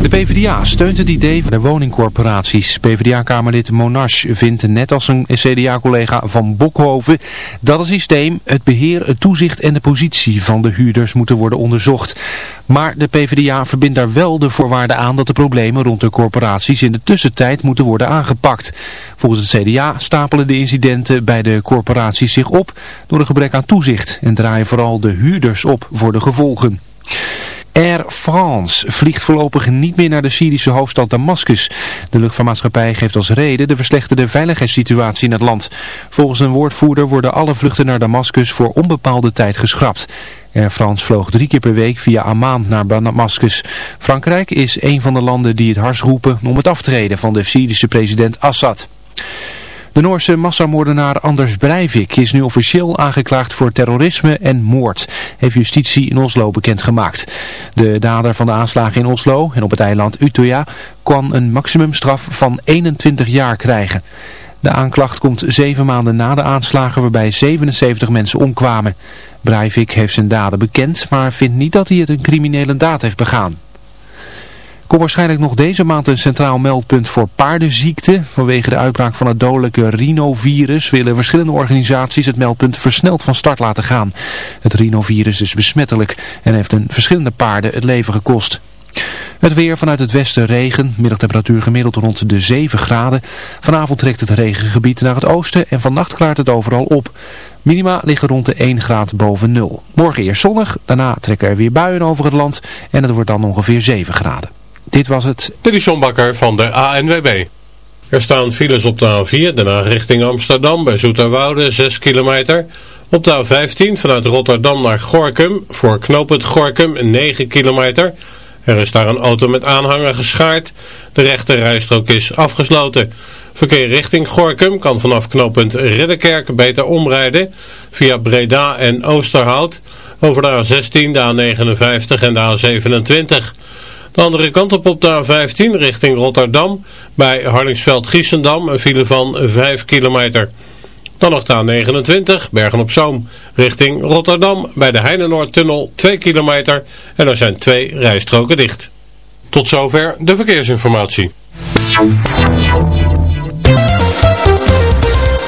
De PvdA steunt het idee van de woningcorporaties. PvdA-kamerlid Monash vindt net als een CDA-collega van Bokhoven dat het systeem, het beheer, het toezicht en de positie van de huurders moeten worden onderzocht. Maar de PvdA verbindt daar wel de voorwaarde aan dat de problemen rond de corporaties in de tussentijd moeten worden aangepakt. Volgens het CDA stapelen de incidenten bij de corporaties zich op door een gebrek aan toezicht en draaien vooral de huurders op voor de gevolgen. Air France vliegt voorlopig niet meer naar de Syrische hoofdstad Damascus. De luchtvaartmaatschappij geeft als reden de verslechterde veiligheidssituatie in het land. Volgens een woordvoerder worden alle vluchten naar Damascus voor onbepaalde tijd geschrapt. Air France vloog drie keer per week via Amman naar Damascus. Frankrijk is een van de landen die het hars roepen om het aftreden van de Syrische president Assad. De Noorse massamoordenaar Anders Breivik is nu officieel aangeklaagd voor terrorisme en moord, heeft justitie in Oslo bekendgemaakt. De dader van de aanslagen in Oslo en op het eiland Utøya kan een maximumstraf van 21 jaar krijgen. De aanklacht komt zeven maanden na de aanslagen waarbij 77 mensen omkwamen. Breivik heeft zijn daden bekend, maar vindt niet dat hij het een criminele daad heeft begaan. Komt waarschijnlijk nog deze maand een centraal meldpunt voor paardenziekte. Vanwege de uitbraak van het dodelijke rhinovirus willen verschillende organisaties het meldpunt versneld van start laten gaan. Het rhinovirus is besmettelijk en heeft een verschillende paarden het leven gekost. Het weer vanuit het westen regen, middagtemperatuur gemiddeld rond de 7 graden. Vanavond trekt het regengebied naar het oosten en vannacht klaart het overal op. Minima liggen rond de 1 graad boven nul. Morgen eerst zonnig, daarna trekken er weer buien over het land en het wordt dan ongeveer 7 graden. Dit was het. Dit is van de ANWB. Er staan files op de A4, daarna richting Amsterdam bij Zoeterwoude 6 kilometer. Op de A15 vanuit Rotterdam naar Gorkum voor knooppunt Gorkum 9 kilometer. Er is daar een auto met aanhanger geschaard. De rechte rijstrook is afgesloten. Verkeer richting Gorkum kan vanaf knooppunt Ridderkerk beter omrijden via Breda en Oosterhout over de A16, de A59 en de A27. De andere kant op op de A15 richting Rotterdam. Bij Harlingsveld-Giessendam een file van 5 kilometer. Dan nog de A29 Bergen-op-Zoom richting Rotterdam. Bij de Heinenoordtunnel 2 kilometer. En er zijn twee rijstroken dicht. Tot zover de verkeersinformatie.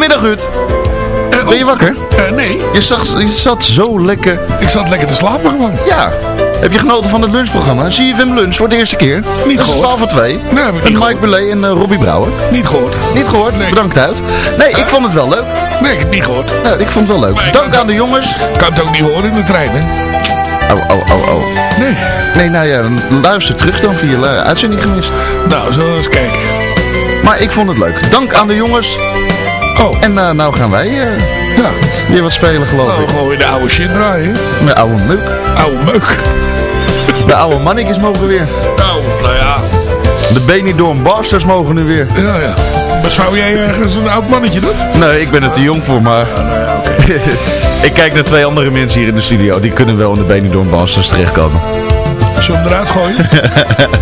Goedemiddag Ruud. Uh, ben je wakker? Uh, nee. Je zat, je zat zo lekker... Ik zat lekker te slapen gewoon. Ja. Heb je genoten van het lunchprogramma? Zie je hem Lunch voor de eerste keer? Niet dat gehoord. Dat is 12 voor 2. Nee, heb ik Met niet Mike Belay en uh, Robbie Brouwer. Niet gehoord. Niet gehoord? Nee. Bedankt uit. Nee, ik vond het wel leuk. Nee, ik heb het niet gehoord. Nou, ik vond het wel leuk. Maar Dank aan de jongens. Kan het ook niet horen in de trein, hè? Oh, oh, oh, oh. Nee. Nee, nou ja, luister terug dan via uh, uitzending gemist. Nou, zullen we eens kijken. Maar ik vond het leuk. Dank aan de jongens. Oh. En uh, nou gaan wij uh, ja. weer wat spelen geloof nou, ik. gewoon weer de oude shit draaien. De oude meuk. Oude meuk. De oude mannetjes mogen weer. Nou, nou ja. De Benidorm Basters mogen nu weer. Ja, ja. Maar zou jij ergens een oud mannetje doen? Nee, ik ben er te jong voor, maar... Ja, nou ja. Ik kijk naar twee andere mensen hier in de studio. Die kunnen wel in de Benidorm Monsters terechtkomen. Zullen we hem eruit gooien?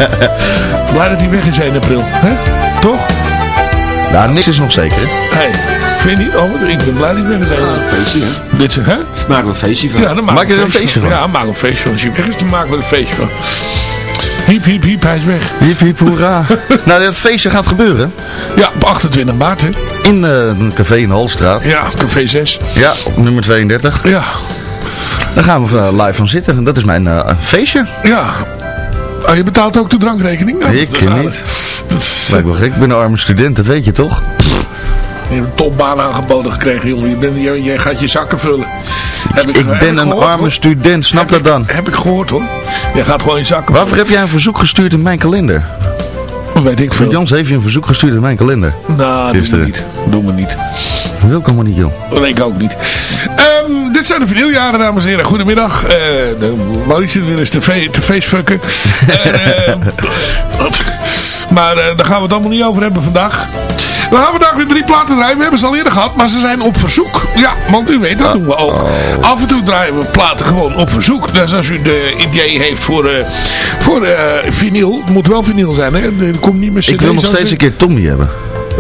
Blij dat hij weg is 1 april. hè? Toch? Nou, niks is nog zeker. hè? Hey, vind je niet? Oh, ik ben blij dat weg is 1 april. Feestje, hè? Dit is, hè? Maken we een feestje van. Ja, dan maken Maak we je er een feestje van? Ja, we een feestje van. Als hij weg is, dan maken we een feestje van. Hiep, hiep, hiep, hij is weg. Hiep, hiep, hoera. nou, dat feestje gaat gebeuren. Ja, op 28 maart, hè? In eh, een café in de Halstraat. Ja, café 6. Ja, op nummer 32. Ja, Daar gaan we eh, live van zitten. Dat is mijn eh, feestje. ja. Oh, je betaalt ook de drankrekening? Nou, Ik dat niet. Dat is, Lijkt wel gek. Ik ben een arme student, dat weet je toch? Je hebt een topbaan aangeboden gekregen, jongen. Je, bent, je, je gaat je zakken vullen. Heb Ik heb ben een gehoord, arme hoor. student, snap Heb dat ik- dan? Heb ik gehoord, hoor. Je gaat gewoon je zakken Waarvoor heb jij een verzoek gestuurd in mijn kalender? Weet ik veel. Jans heeft je een verzoek gestuurd in mijn kalender. Nou, doe me Gisteren. niet. Doe me niet. Dat wil ik allemaal niet, joh. Dat weet ik ook niet. Ehm, dit zijn de vinyljaren, dames en heren. Goedemiddag. Eh de Maurice eens te, fe te feestfucken. Eh, maar eh, daar gaan we het allemaal niet over hebben vandaag. We gaan vandaag weer drie platen draaien. We hebben ze al eerder gehad, maar ze zijn op verzoek. Ja, want u weet, dat doen we ook. Af en toe draaien we platen gewoon op verzoek. Dus als u de idee heeft voor, eh voor eh vinyl, het moet wel vinyl zijn, hè? Er komt niet meer cd. Ik wil nog steeds een keer Tommy hebben.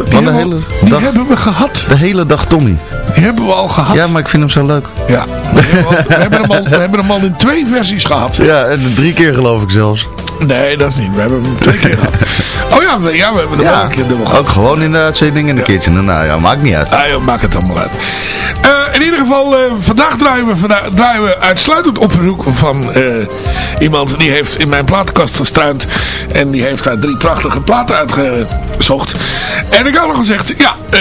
Die, Van de hebben, hele we- die dag. hebben we gehad. De hele dag Tommy. Die hebben we al gehad. Ja, maar ik vind hem zo leuk. Ja, we hebben, al- we, hebben hem al, we hebben hem al in twee versies gehad. Ja, en drie keer geloof ik zelfs. Nee, dat is niet. We hebben hem twee keer gehad. Oh ja, we, ja, we hebben hem wel Ja, een keer dubbel gehad. ook gewoon in de uitzending in de kitchen. Nou ja, maakt niet uit. Ah, joh, maakt het allemaal uit. Eh, in ieder geval, eh, vandaag draaien we, draaien we uitsluitend op verzoek van eh, iemand die heeft in mijn platenkast gestruind. En die heeft daar drie prachtige platen uitgezocht. En ik had al gezegd, ja, eh,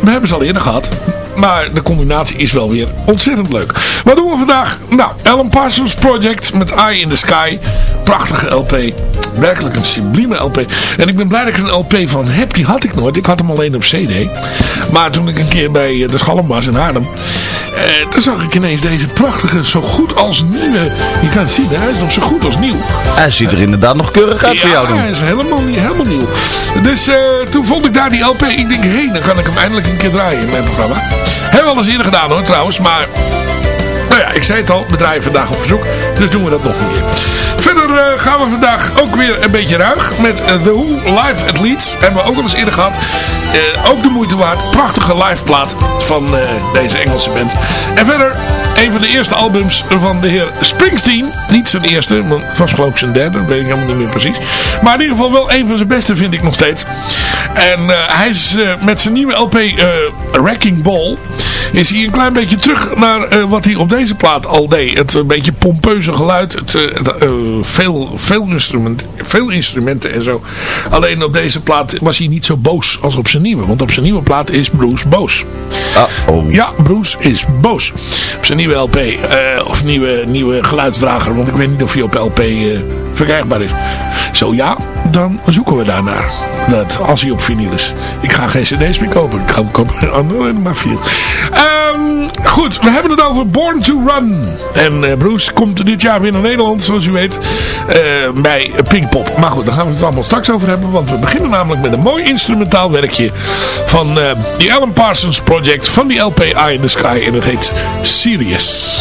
we hebben ze al eerder gehad. Maar de combinatie is wel weer ontzettend leuk. Wat doen we vandaag? Nou, Alan Parsons Project met Eye in the Sky. Prachtige LP. Werkelijk een sublieme LP. En ik ben blij dat ik een LP van heb. Die had ik nooit. Ik had hem alleen op CD. Maar toen ik een keer bij eh, de Schalm was in Haarlem. Eh, toen zag ik ineens deze prachtige, zo goed als nieuwe. Je kan het zien, hij is nog zo goed als nieuw. Hij ziet er inderdaad nog keurig uit voor jou Ja, hij is helemaal, helemaal nieuw. Dus eh, toen vond ik daar die LP. Ik denk, hé, hey, dan kan ik hem eindelijk een keer draaien in mijn programma. Hebben we al eens eerder gedaan hoor, trouwens. Maar, nou ja, ik zei het al, we draaien vandaag op verzoek. Dus doen we dat nog een keer. Verder eh, gaan we vandaag ook weer een beetje ruig. Met eh, The Who Live at Leeds. Hebben we ook al eens eerder gehad. Eh, ook de moeite waard. Prachtige live plaat van deze Engelse band. En verder een van de eerste albums van de heer Springsteen. Niet zijn eerste, want het was geloof ik zijn derde. Weet ik helemaal niet meer precies. Maar in ieder geval wel een van zijn beste vind ik nog steeds. En hij is met zijn nieuwe LP Wrecking Ball is hij een klein beetje terug naar eh, wat hij op deze plaat al deed. Het een beetje pompeuze geluid, het, eh, eh, veel, veel, instrument, veel instrumenten en zo. Alleen op deze plaat was hij niet zo boos als op zijn nieuwe. Want op zijn nieuwe plaat is Bruce boos. oh. Ja, Bruce is boos. Op zijn nieuwe LP, eh, of nieuwe, nieuwe geluidsdrager, want ik weet niet of hij op LP eh, verkrijgbaar is. Zo ja, dan zoeken we daarnaar. Dat, als hij op vinyl is. Ik ga geen cd's meer kopen. Ik ga kopen alleen maar vinyl. Ehm, goed, we hebben het over Born to Run. En eh, Bruce komt dit jaar weer naar Nederland, zoals u weet. eh, bij Pinkpop. Maar goed, daar gaan we het allemaal straks over hebben. Want we beginnen namelijk met een mooi instrumentaal werkje. Van eh die Alan Parsons Project. Van die LP Eye in the Sky. En dat heet Serious.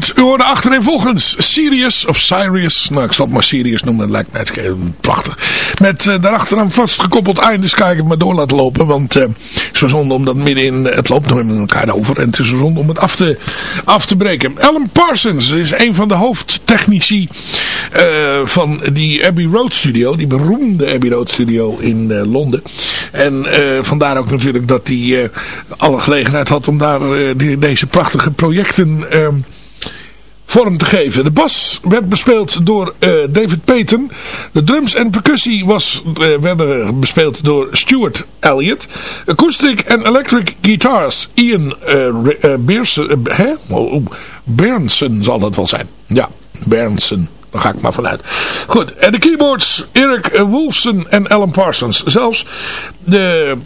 Goed, u hoorde achterin volgens Sirius of Sirius. Nou, ik zal het maar Sirius noemen. Dat lijkt mij prachtig. Met uh, daarachteraan vastgekoppeld einde. Dus het maar door laten lopen. Want uh, zo zonde om dat midden in... Het loopt nog met elkaar over. En het is zo zonde om het af te, af te breken. Alan Parsons is een van de hoofdtechnici van die Abbey Road Studio. Die beroemde Abbey Road Studio in Londen. En vandaar ook natuurlijk dat hij alle gelegenheid had om daar die, deze prachtige projecten vorm te geven. De bas werd bespeeld door uh, David Payton. De drums en percussie was, uh, werden bespeeld door Stuart Elliott. Acoustic en electric guitars Ian uh, Bernson zal dat wel zijn. Ja, Bernson. Daar ga ik maar vanuit. Goed, en de keyboards Eric Wolfson en Alan Parsons. Zelfs de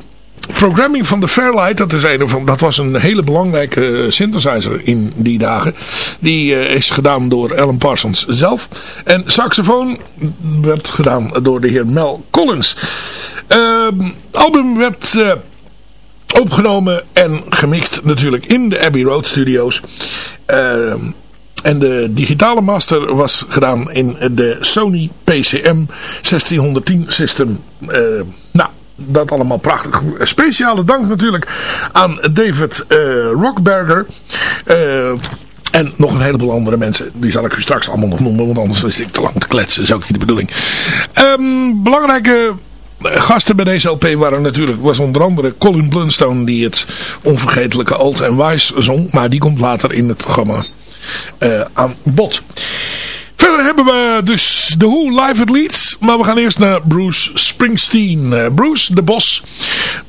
programming van de Fairlight, dat, is een van, dat was een hele belangrijke synthesizer in die dagen. Die uh, is gedaan door Alan Parsons zelf. En saxofoon werd gedaan door de heer Mel Collins. Uh, album werd uh, opgenomen en gemixt natuurlijk in de Abbey Road Studios. Uh, en de digitale master was gedaan in de Sony PCM 1610 system. nou, dat allemaal prachtig. Speciale dank natuurlijk aan David uh, Rockberger. Uh, en nog een heleboel andere mensen. Die zal ik u straks allemaal nog noemen. Want anders is ik te lang te kletsen. Dat is ook niet de bedoeling. Um, belangrijke gasten bij deze LP waren natuurlijk, was onder andere Colin Blunstone die het onvergetelijke Old and Wise zong. Maar die komt later in het programma aan bod. Verder hebben we dus The Who live at Leeds. Maar we gaan eerst naar Bruce Springsteen. Uh, Bruce, de bos,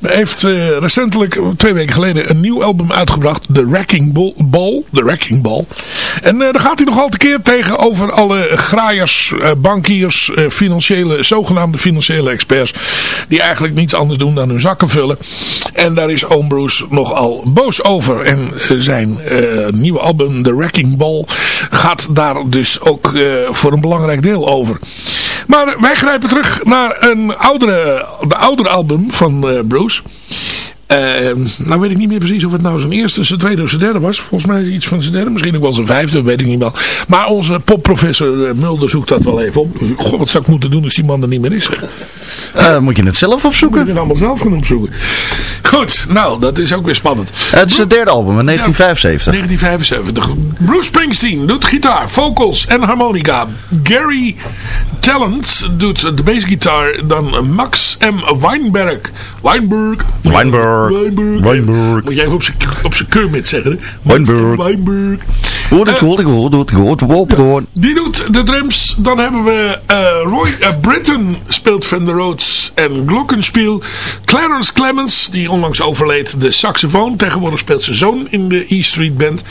heeft uh, recentelijk, twee weken geleden, een nieuw album uitgebracht. The Wrecking Ball. The Wrecking Ball. En uh, daar gaat hij nog altijd keer tegen over alle graaiers, bankiers, financiële, zogenaamde financiële experts. Die eigenlijk niets anders doen dan hun zakken vullen. En daar is Oom Bruce nogal boos over. En zijn nieuwe album, The Wrecking Ball, gaat daar dus ook voor een belangrijk deel over. Maar wij grijpen terug naar een oudere, de oudere album van uh, Bruce. Uh, nou weet ik niet meer precies of het nou zijn eerste, zijn tweede of zijn derde was. Volgens mij is het iets van zijn derde. Misschien ook wel zijn vijfde, weet ik niet meer. Maar onze popprofessor Mulder zoekt dat wel even op. God, wat zou ik moeten doen als die man er niet meer is? Uh, moet je het zelf opzoeken? Moet je het allemaal zelf gaan opzoeken. Goed, nou, dat is ook weer spannend. Het is het derde album, in 1975. Ja, 1975. Bruce Springsteen doet gitaar, vocals en harmonica. Gary Talent doet de bassgitaar. Dan Max M. Weinberg. Weinberg. Weinberg. Weinberg. Weinberg. Moet jij even op zijn Kermit zeggen. Hè? Weinberg. Weinberg. Hoort het goed, ik hoor het goed, goed, Die doet de drums. Dan hebben we uh, Roy uh, Britton speelt Van der Rhodes en Glockenspiel. Clarence Clemens, die onlangs overleed, de saxofoon. Tegenwoordig speelt zijn zoon in de E Street Band.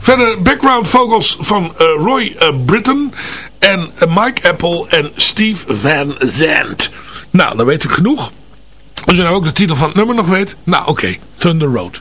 Verder background vocals van Roy Britton en Mike Apple en Steve Van Zandt. Nou, dan weet u genoeg. Als u nou ook de titel van het nummer nog weet. Nou, oké. Okay. Thunder Road.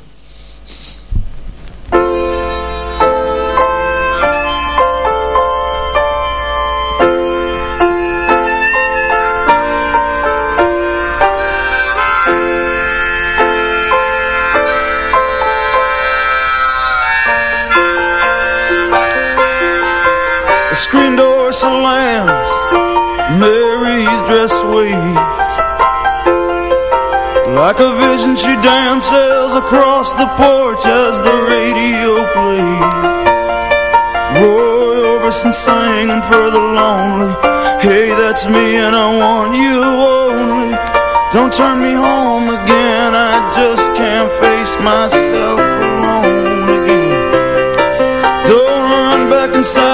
Like a vision she dances across the porch as the radio plays. Roy Orbison singing for the lonely. Hey, that's me and I want you only. Don't turn me home again, I just can't face myself alone again. Don't run back inside,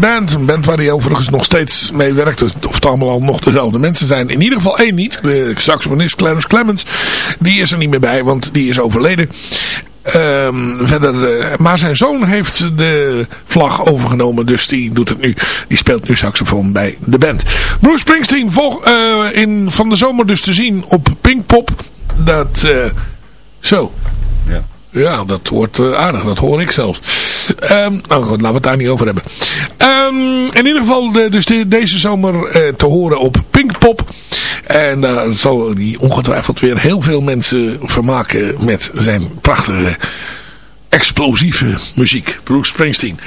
Band. Een band waar hij overigens nog steeds mee werkt. Of het allemaal al nog dezelfde mensen zijn. In ieder geval één niet. De saxofonist Clarence Clemens. Die is er niet meer bij, want die is overleden. Ehm, verder, eh, maar zijn zoon heeft de vlag overgenomen, dus die doet het nu. Die speelt nu saxofoon bij de band. Bruce Springsteen volg, eh, in, van de zomer dus te zien op Pinkpop. Dat, eh, zo. Ja. Dat wordt aardig, dat hoor ik zelfs. Ehm, nou goed, laten we het daar niet over hebben. Ehm, in ieder geval de, dus de- deze zomer te horen op Pinkpop. En daar zal hij ongetwijfeld weer heel veel mensen vermaken met zijn prachtige explosieve muziek. Bruce Springsteen.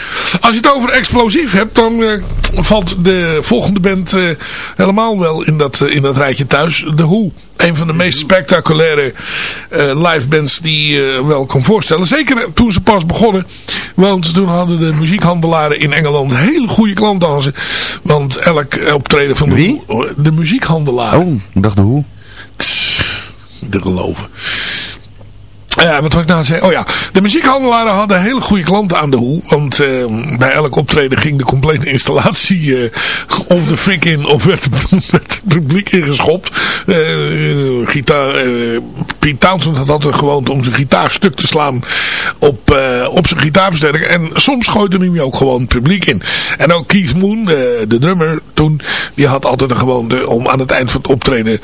Als je het over explosief hebt, dan eh, valt de volgende band eh, helemaal wel in dat, eh, in dat rijtje thuis. The Who. Een van de meest spectaculaire eh, live bands die je wel kan voorstellen. Zeker toen ze pas begonnen. Want toen hadden de muziekhandelaren in Engeland hele goede klanten aan ze. Want elk optreden van de Wie? Who- de muziekhandelaren. Oh, ik dacht de hoe. Niet te geloven. Ja, wat wil ik nou zeggen? Oh ja, de muziekhandelaren hadden hele goede klanten aan de hoe. Want eh, bij elk optreden ging de complete installatie eh, of de fik in of werd, het publiek ingeschopt. Eh gitaar, eh, Pete Townsend had altijd gewoond om zijn gitaar stuk te slaan op, op zijn gitaarversterker. En soms gooide hij ook gewoon het publiek in. En ook Keith Moon, de drummer toen, die had altijd een gewoonte om aan het eind van het optreden,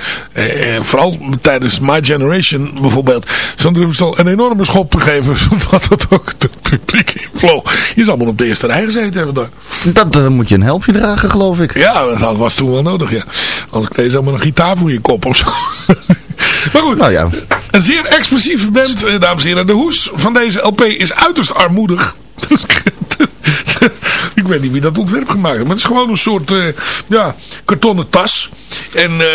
vooral tijdens My Generation bijvoorbeeld, zo'n drumstel een enorme schop te geven, zodat het ook het publiek invloog. Je zou maar op de eerste rij gezeten hebben daar. Dat eh, moet je een helpje dragen, geloof ik. Ja, dat was toen wel nodig, ja. Anders kreeg je zomaar een gitaar voor je kop of zo. maar goed, Nou ja, een zeer explosieve band, eh, dames en heren. De hoes van deze LP is uiterst armoedig. Ik weet niet wie dat ontwerp gemaakt heeft. Maar het is gewoon een soort eh, ja, kartonnen tas. En eh,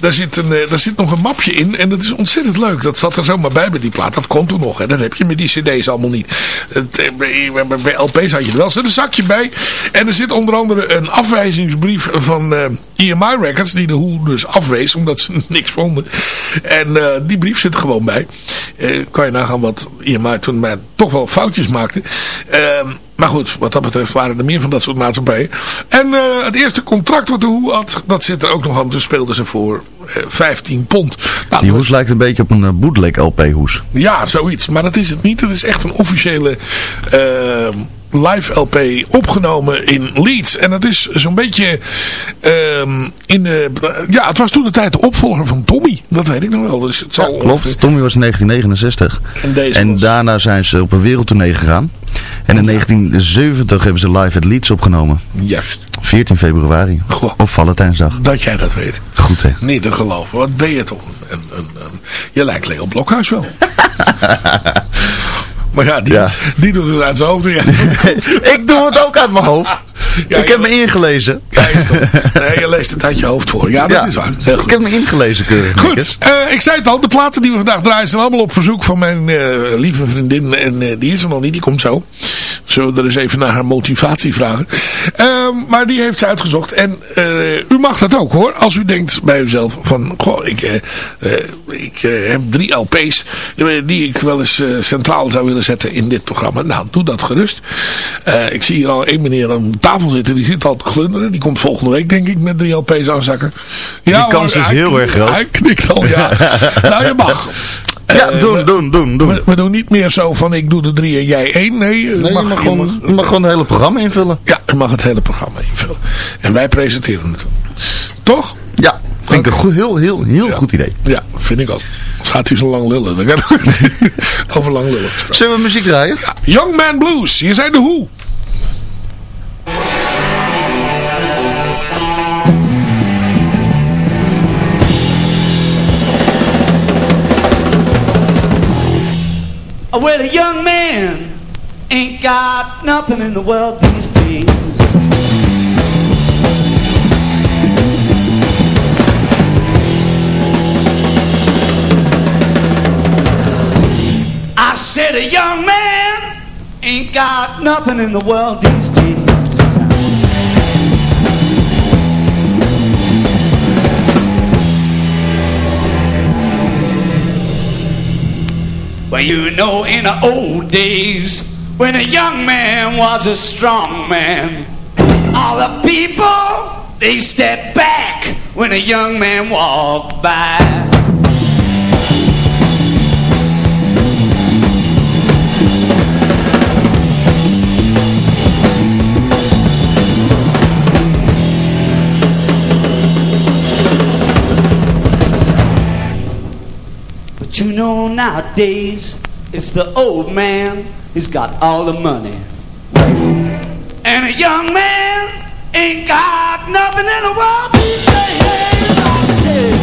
daar, zit een, eh, daar zit nog een mapje in. En dat is ontzettend leuk. Dat zat er zomaar bij bij die plaat. Dat kon toen nog. Hè. Dat heb je met die cd's allemaal niet. Het, bij, LP's had je er wel. Zit een zakje bij. En er zit onder andere een afwijzingsbrief van EMI Records. Die de Hoe dus afwees. Omdat ze niks vonden. En die brief zit er gewoon bij. Kan je nagaan wat EMI toen maar toch wel foutjes maakte. Ehm, maar goed, wat dat betreft waren er meer van dat soort maatschappijen. En eh, het eerste contract wat de Hoe had, dat zit er ook nog aan. Toen speelden ze voor eh, 15 pond. Nou, die was- hoes lijkt een beetje op een eh, bootleg LP hoes. ja, zoiets. Maar dat is het niet. Het is echt een officiële eh, live LP opgenomen in Leeds. En dat is zo'n beetje ehm, in de... Ja, het was toen de tijd de opvolger van Tommy. Dat weet ik nog wel. Dus het zal Klopt, Tommy was in 1969. En deze En was- daarna zijn ze op een wereldtournee gegaan. En in 1970 hebben ze live het Leeds opgenomen. Juist. 14 februari. Goh. Op Valentijnsdag. Dat jij dat weet. Goed hè. Niet te geloven. Wat ben je toch? Een, een, een- je lijkt Leo Blokhuis wel. maar ja, die, Ja. die doet het uit zijn hoofd. Ja. ik doe het ook uit mijn hoofd. Ja, ik heb me ingelezen. Ja, is. Nee, je leest het uit je hoofd voor. Ja, dat Ja, is waar. Heel Ik heb me ingelezen keurig. Goed, eh, ik zei het al, de platen die we vandaag draaien zijn allemaal op verzoek van mijn eh, lieve vriendin. En eh, die is er nog niet, die komt zo. Zullen we er eens even naar haar motivatie vragen. Ehm, maar die heeft ze uitgezocht. En eh, u mag dat ook hoor. Als u denkt bij uzelf van, goh, ik, eh, eh, ik heb drie LP's die ik wel eens centraal zou willen zetten in dit programma. Nou, doe dat gerust. Ik zie hier al één meneer aan de tafel zitten. Die zit al te glunderen. Die komt volgende week denk ik met drie LP's aanzakken. Ja, Die kans hoor, is heel erg groot. Hij knikt al, ja. nou, je mag. Ja, Eh, doen, we- doen, doen, doen. we, we doen niet meer zo van ik doe de drie en jij één. Nee, je Nee, mag, je, mag je gewoon, mag- je mag gewoon het hele programma invullen. ja, je mag het hele programma invullen. En wij presenteren het. Toch? Ja, vind ik een goed, heel, heel, heel goed idee. Ja, vind ik ook. Anders gaat hij zo lang lullen. Dan kan Over lang lullen. Zullen we muziek draaien? Ja, Young Man Blues. Hier zijn de hoe. Oh, well, a young man ain't got nothing in the world these days. I said a young man ain't got nothing in the world these days. Well, you know, in the old days, when a young man was a strong man. All the people, they stepped back when a young man walked by. Nowadays it's the old man He's got all the money. And a young man ain't got nothing in the world to say. Hey, say,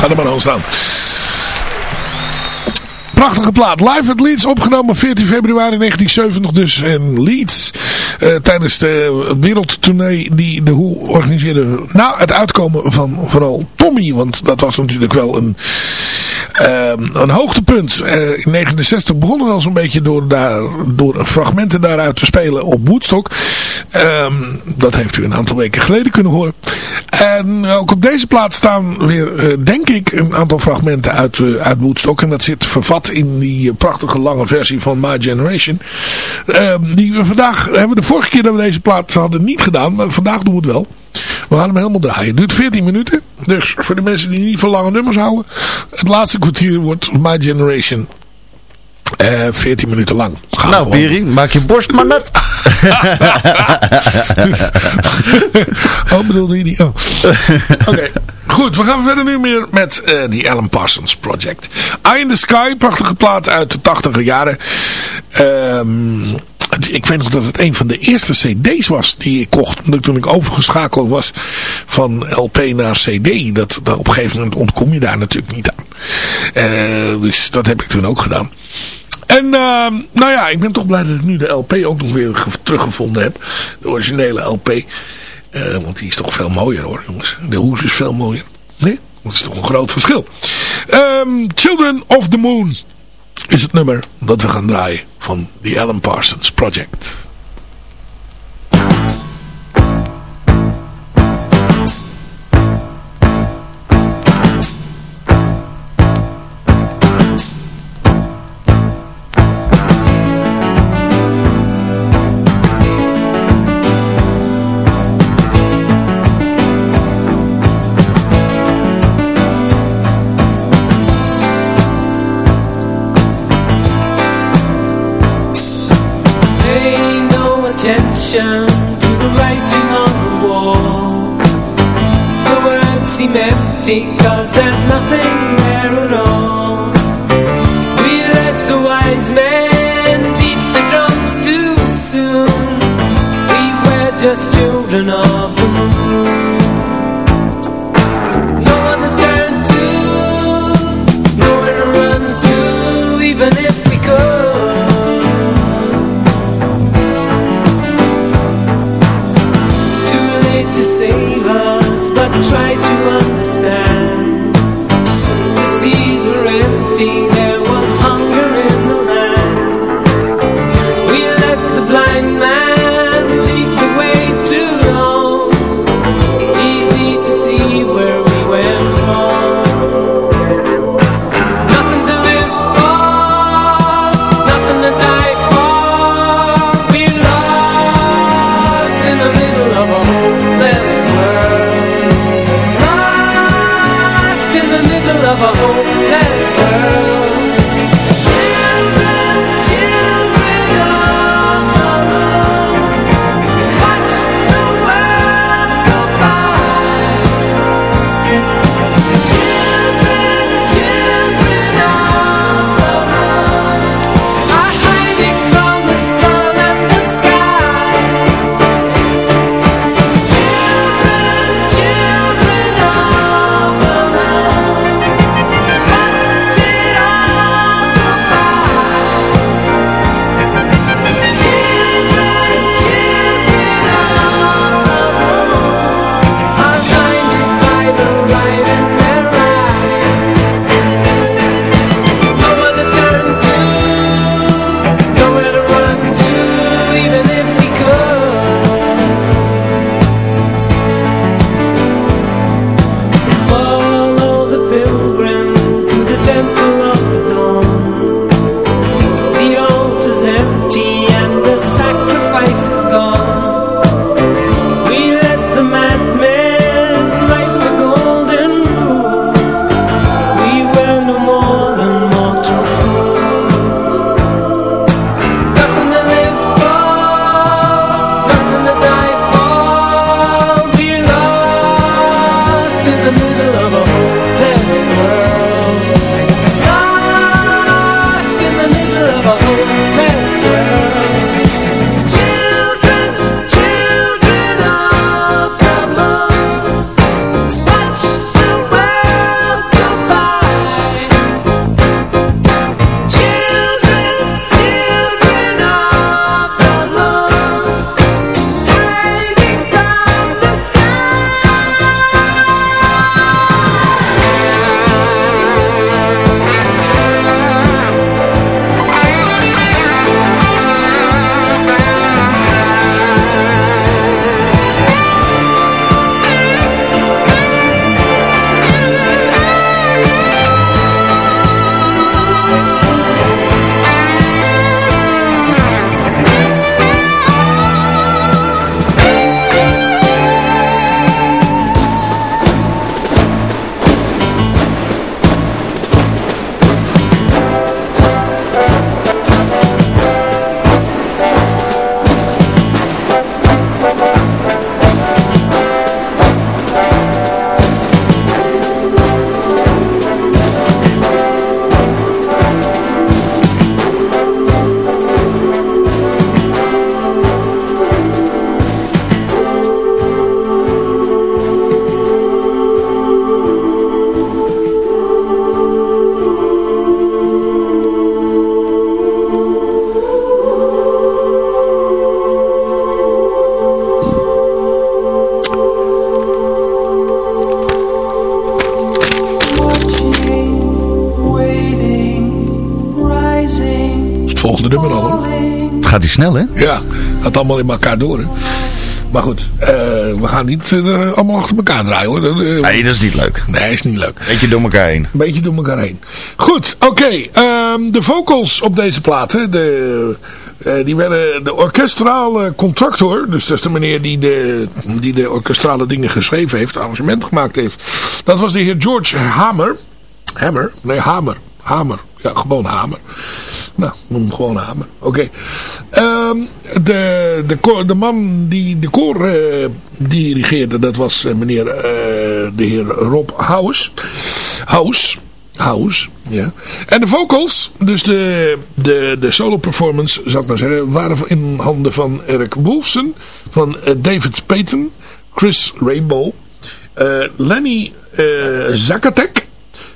ga er maar aan staan. Prachtige plaat. Live at Leeds opgenomen 14 februari 1970 dus in Leeds. eh, tijdens de wereldtournee die de Who organiseerde. Na het uitkomen van vooral Tommy. Want dat was natuurlijk wel een, ehm, een hoogtepunt. Eh, in 69 begon het al zo'n beetje door, daar, door fragmenten daaruit te spelen op Woodstock. Ehm, dat heeft u een aantal weken geleden kunnen horen. En ook op deze plaat staan weer, eh, denk ik, een aantal fragmenten uit, eh, uit Woodstock. En dat zit vervat in die eh, prachtige lange versie van My Generation. Ehm, die we vandaag, hebben we de vorige keer dat we deze plaat hadden niet gedaan. Maar vandaag doen we het wel. We gaan hem helemaal draaien. Het duurt 14 minuten. Dus voor de mensen die niet van lange nummers houden. Het laatste kwartier wordt My Generation. Eh 14 minuten lang. Gaan Nou, gewoon- Beri, maak je borst maar nat. oh, bedoelde je die? Oh. Oké. Goed, we gaan verder nu meer met uh, die Alan Parsons Project. Eye in the Sky, prachtige plaat uit de 80 jaren. Um, ik weet nog dat het een van de eerste cd's was die ik kocht. Toen ik overgeschakeld was van LP naar cd. Dat, dat op een gegeven moment ontkom je daar natuurlijk niet aan. Uh, dus dat heb ik toen ook gedaan. En uh, nou ja, ik ben toch blij dat ik nu de LP ook nog weer teruggevonden heb. De originele LP. Uh, want die is toch veel mooier hoor jongens. De hoes is veel mooier. Nee? Dat is toch een groot verschil. Um, Children of the Moon is het nummer dat we gaan draaien van The Alan Parsons Project. Hè? Ja, gaat allemaal in elkaar door. Hè. Maar goed, eh, we gaan niet eh, allemaal achter elkaar draaien hoor. Dat, eh, Nee, dat is niet leuk. nee, is niet leuk. Beetje door elkaar heen. Een beetje door elkaar heen. Goed, oké. ehm, de vocals op deze platen. De, eh, die werden de orkestrale contractor. Dus dat is de meneer die de, die de orkestrale dingen geschreven heeft. Arrangement gemaakt heeft. Dat was de heer George Hamer. Hammer? Nee, Hamer. Hamer. Ja, gewoon Hamer. Nou, noem hem gewoon Hamer. Oké. De, de, koor- de man die de koor eh, dirigeerde, dat was eh, meneer eh, de heer Rob House. House. House, ja. En de vocals, dus de, de, de solo performance, zou ik maar zeggen, waren in handen van Eric Wolfson, van David Payton, Chris Rainbow, Lenny Zakatek,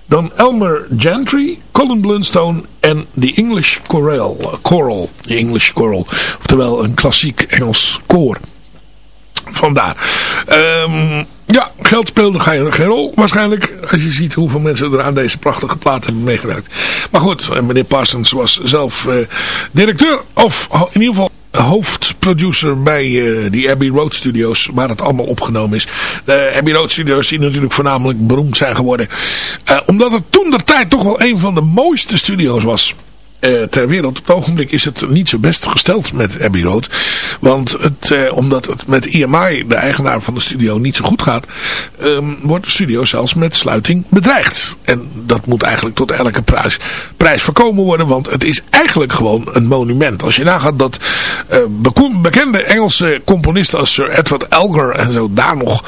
dan Elmer Gentry, Colin Blunstone en The English Choral. Choral. The English Choral. Oftewel een klassiek Engels koor. Vandaar. Ehm, ja, geld speelde geen, rol waarschijnlijk. Als je ziet hoeveel mensen er aan deze prachtige plaat hebben meegewerkt. Maar goed, eh, meneer Parsons was zelf eh, directeur. Of in ieder geval hoofdproducer bij eh die Abbey Road Studios. Waar het allemaal opgenomen is. De Abbey Road Studios die natuurlijk voornamelijk beroemd zijn geworden. eh, omdat het toen de tijd toch wel een van de mooiste studio's was eh, ter wereld. Op het ogenblik is het niet zo best gesteld met Abbey Road. Want het, eh, omdat het met EMI, de eigenaar van de studio, niet zo goed gaat... ehm, wordt de studio zelfs met sluiting bedreigd. En dat moet eigenlijk tot elke prijs, prijs voorkomen worden. Want het is eigenlijk gewoon een monument. Als je nagaat dat eh, bekende Engelse componisten als Sir Edward Elgar en zo daar nog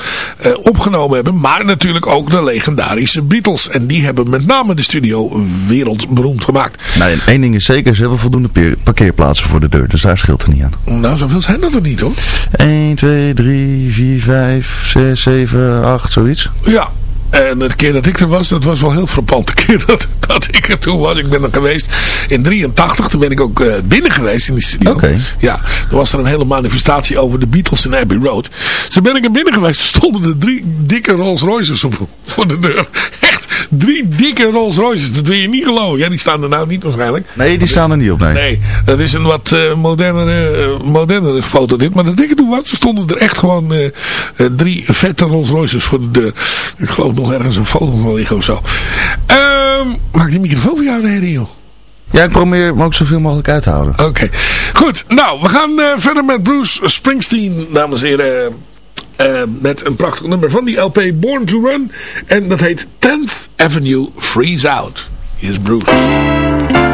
opgenomen hebben. Maar natuurlijk ook de legendarische Beatles. En die hebben met name de studio wereldberoemd gemaakt. Nou, en is zeker, ze hebben voldoende parkeerplaatsen voor de deur. Dus daar scheelt er niet aan. Nou, zoveel zijn dat er niet hoor. 1, 2, 3, 4, 5, 6, 7, 8, zoiets. Ja. En de keer dat ik er was, dat was wel heel frappant. De keer dat, dat ik er toen was, ik ben er geweest in 83. Toen ben ik ook eh, binnen geweest in die studio. Ja, toen was er een hele manifestatie over de Beatles in Abbey Road. Toen ben ik er binnen geweest. Toen stonden er drie dikke Rolls Royces op, voor de deur. Echt, drie dikke Rolls Royces. Dat wil je niet geloven. Ja, die staan er nou niet waarschijnlijk. Nee, die staan er niet op, nee. Nee, dat is een wat eh, modernere, eh, modernere foto dit. Maar dat ik toen was, stonden er echt gewoon eh, drie vette Rolls Royces voor de deur. Ik geloof nog ergens een foto van liggen of zo. Ehm maak die microfoon voor jou de joh. Ja, ik probeer hem ook zoveel mogelijk uit te houden. Oké, goed. Nou, we gaan verder met Bruce Springsteen, dames en heren. Eh, met een prachtig nummer van die LP Born to Run. En dat heet 10th Avenue Freeze Out. Hier is Bruce.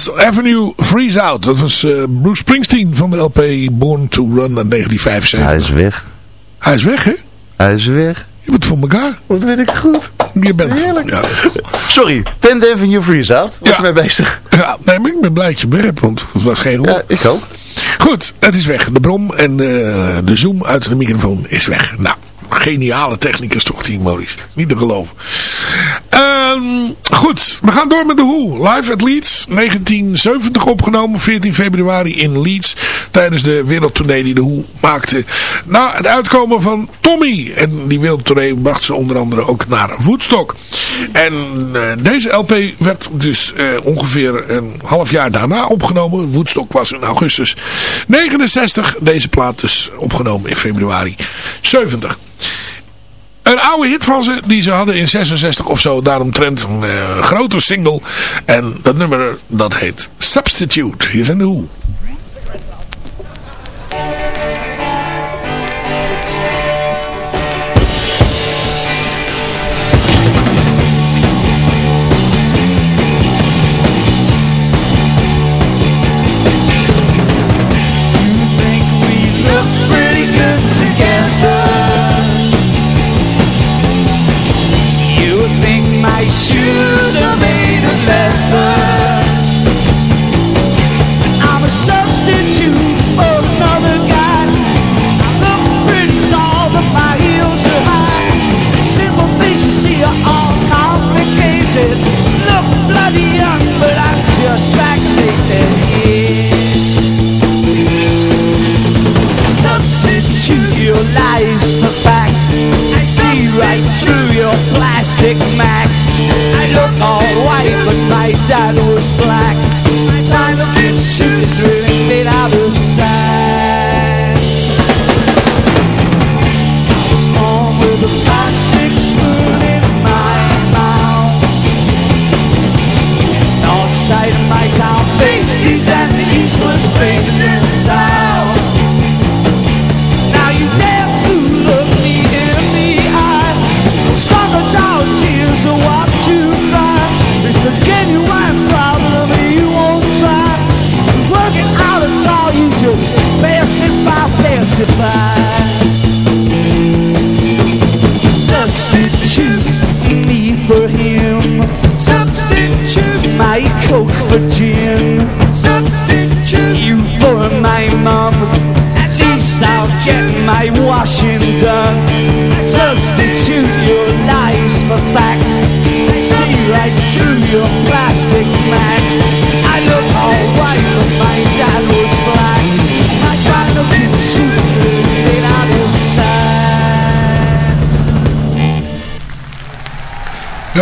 10th Avenue Freeze Out. Dat was eh, Bruce Springsteen van de LP Born to Run uit 1975. Hij is weg. Hij is weg, hè? Hij is weg. Je bent voor elkaar. Wat weet ik goed. Je bent... Heerlijk. Ja. Sorry, 10th Avenue Freeze Out. Was Ja. mee bezig. ja, nee, maar ik ben blij dat je want het was geen rol. Ja, ik ook. Goed, het is weg. De brom en eh, de zoom uit de microfoon is weg. Nou, geniale technicus toch, die Maurice. Niet te geloven. Ehm, goed, we gaan door met de Who. Live at Leeds, 1970 opgenomen, 14 februari in Leeds. Tijdens de wereldtournee die de Who maakte. Na het uitkomen van Tommy. En die wereldtournee bracht ze onder andere ook naar Woodstock. En eh, deze LP werd dus eh, ongeveer een half jaar daarna opgenomen. Woodstock was in augustus 69. Deze plaat dus opgenomen in februari 70. Een oude hit van ze, die ze hadden in 66 of zo. Daaromtrent een eh, grote single. En dat nummer, dat heet Substitute. Hier zijn de hoe. Shoes are made of leather. I'm a substitute for another guy. Look pretty tall, but my heels are high. Simple things you see are all complicated. Look bloody young, but I'm just backdated.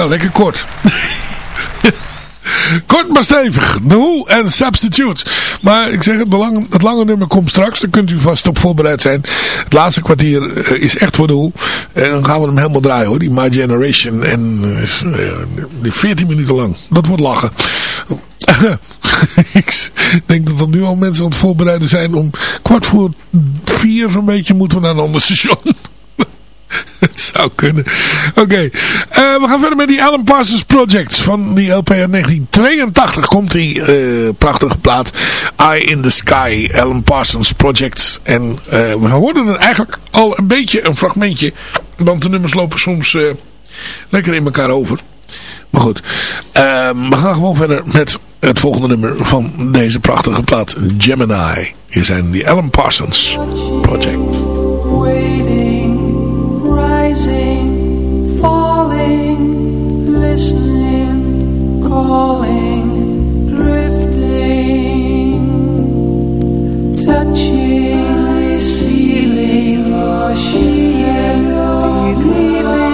Lekker kort. kort maar stevig. The Who en Substitute. Maar ik zeg het, de lange, het lange nummer komt straks. Daar kunt u vast op voorbereid zijn. Het laatste kwartier eh, is echt voor de Who. En dan gaan we hem helemaal draaien hoor. Die My Generation. En eh, die 14 minuten lang. Dat wordt lachen. ik denk dat er nu al mensen aan het voorbereiden zijn. Om kwart voor vier zo'n beetje moeten we naar een ander station. Kunnen. Oké. Eh, we gaan verder met die Alan Parsons Project. Van die LP uit 1982 komt die eh, prachtige plaat. Eye in the Sky. Alan Parsons Project. En eh, we hoorden het eigenlijk al een beetje een fragmentje. Want de nummers lopen soms lekker in elkaar over. Maar goed. Eh, we gaan gewoon verder met het volgende nummer van deze prachtige plaat. Gemini. Hier zijn die Alan Parsons Project. rising, falling, listening, calling, drifting, touching, receiving, or and leaving.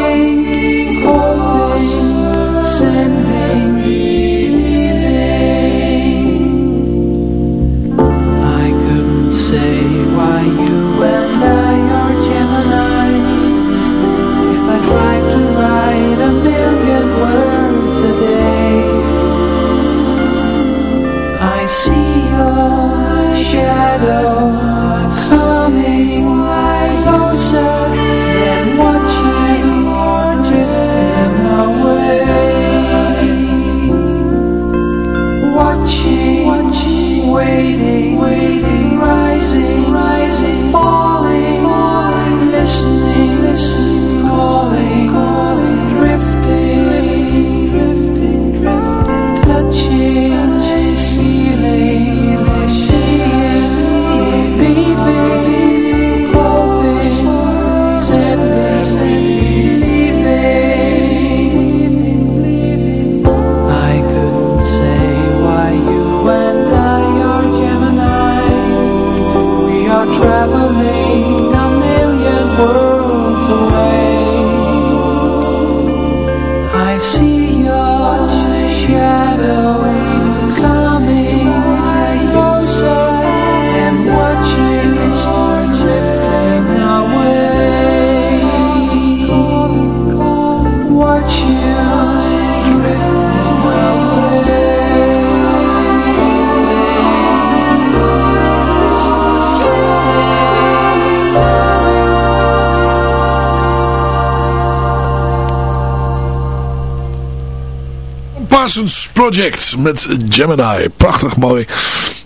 Innocence Project met Gemini. Prachtig mooi.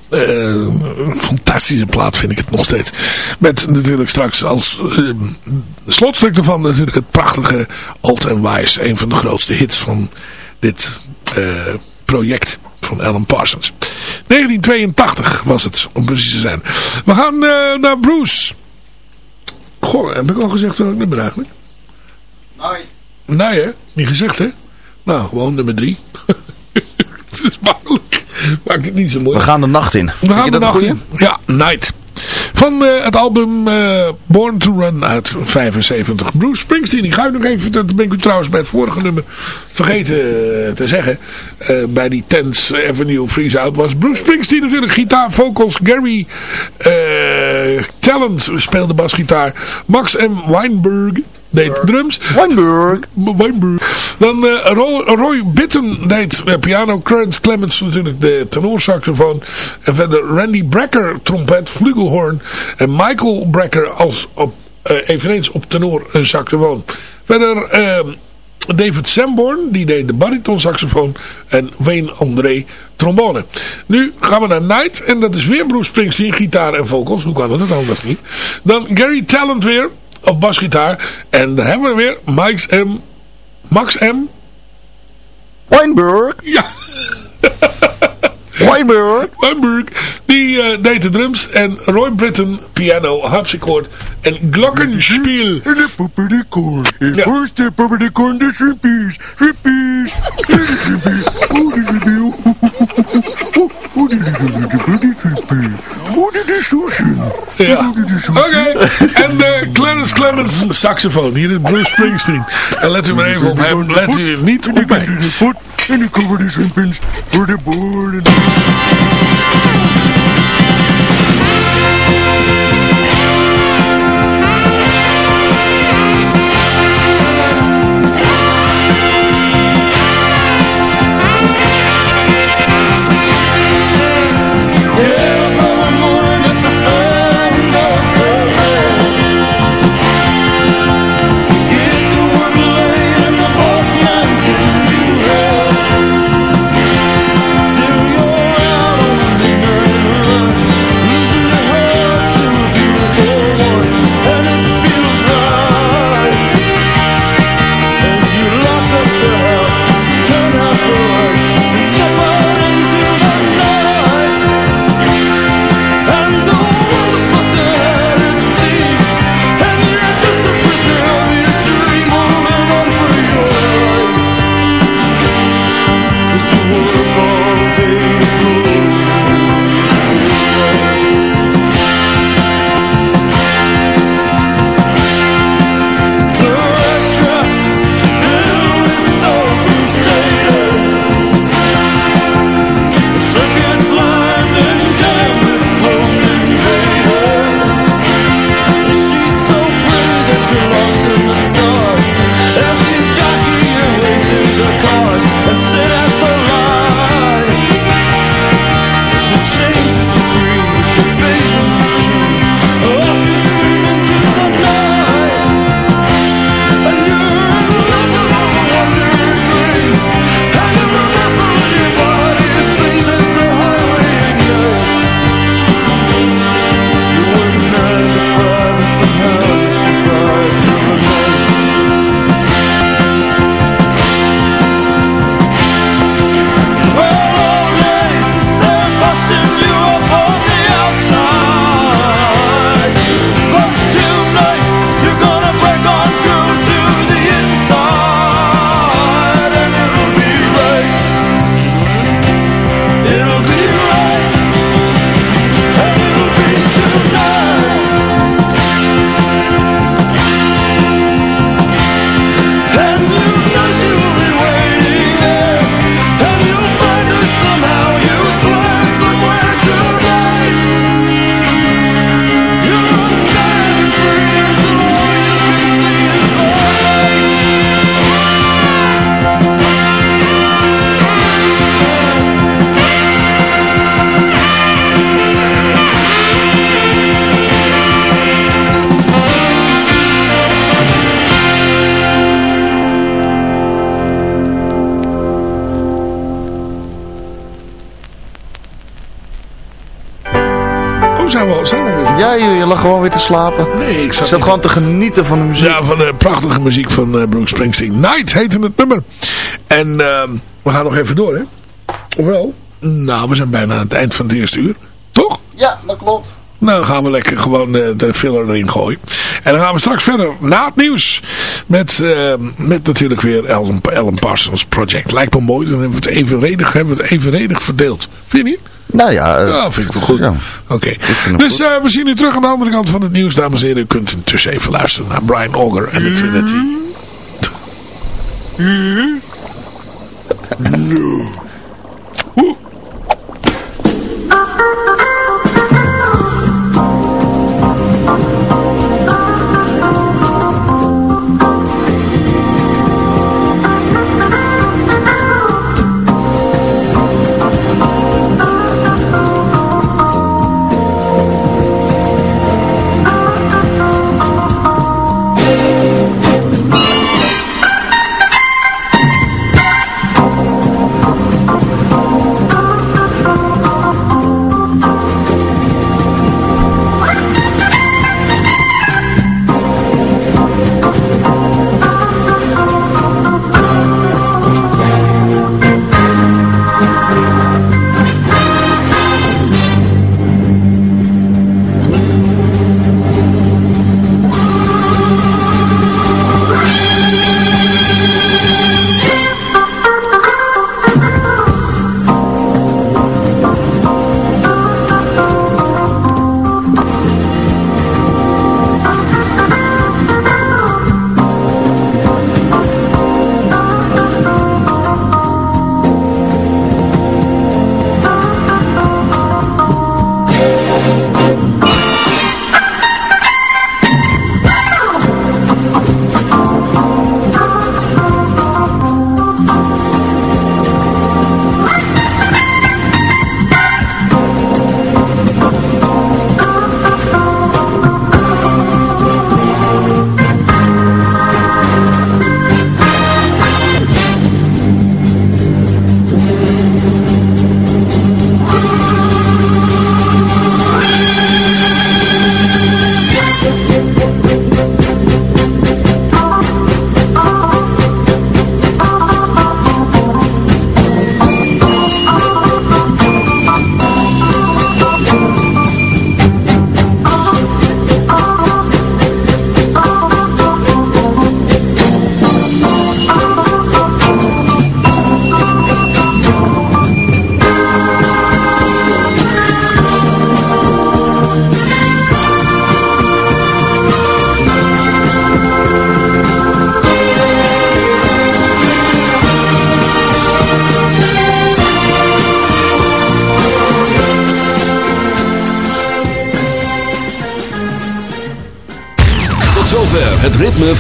Eh, fantastische plaat vind ik het nog steeds. Met natuurlijk straks als eh, slotstuk ervan natuurlijk het prachtige Alt and Wise. Een van de grootste hits van dit eh, project van Alan Parsons. 1982 was het, om precies te zijn. We gaan naar Bruce. Goh, heb ik al gezegd welk nummer eigenlijk? Nee. Nee hè? Niet gezegd hè? Nou, gewoon nummer 3 is makkelijk. Maakt het niet zo mooi. We gaan de nacht in. We gaan de nacht in. Ja, Night. Van eh, het album eh, Born to Run uit 75. Bruce Springsteen. Die ga ik nog even, dat ben ik u trouwens bij het vorige nummer vergeten eh, te zeggen. Bij die 10th Avenue Freeze Out was Bruce Springsteen natuurlijk gitaar, vocals. Gary Talent speelde basgitaar. Max M. Weinberg deed drums. Weinberg. Weinberg. Dan eh, Roy, Roy Bitten deed eh, piano. Clarence Clemens natuurlijk de tenorsaxofoon. En verder Randy Brecker trompet, flugelhorn. En Michael Brecker als op, eh, eveneens op tenor een saxofoon. Verder eh, David Sanborn, die deed de baritonsaxofoon. En Wayne André trombone. Nu gaan we naar Night. En dat is weer Bruce Springsteen, gitaar en vocals. Hoe kan het anders niet? Dan Gary Talent weer op basgitaar. En dan hebben we weer Max M. Max M. Weinberg. Ja. Weinberg. Weinberg. Die eh, deed de drums. En Roy Britton piano, harpsichord en glockenspiel. En de popperdekor. En first de popperdekor, de shrimpies. Shrimpies. Shrimpies. Oeh, de shrimpies. Oeh, oeh, de shrimpies. Oeh, de sushi. Ja. Oké. En eh, Clarence Clemens, saxofoon. Hier is Bruce Springsteen. En let u maar even op hem. Let u niet op mij. En ik cover de shrimpies voor de boorden. Work Ja, joh, je lag gewoon weer te slapen. Nee, ik zat, zat gewoon te genieten van de muziek. Ja, van de prachtige muziek van eh, Bruce Springsteen. Night heette het nummer. En ehm, we gaan nog even door, hè? Ofwel? Nou, we zijn bijna aan het eind van het eerste uur. Toch? Ja, dat klopt. Nou, dan gaan we lekker gewoon de, de filler erin gooien. En dan gaan we straks verder na het nieuws. Met, ehm, met natuurlijk weer Ellen, Ellen Parsons Project. Lijkt me mooi. Dan hebben we het evenredig, hebben we het evenredig verdeeld. Vind je niet? Nou ja, eh, Ja, vind ik wel goed. Ja. Oké. Dus goed. eh, we zien u terug aan de andere kant van het nieuws, dames en heren. U kunt intussen even luisteren naar Brian Auger en de Trinity. Tot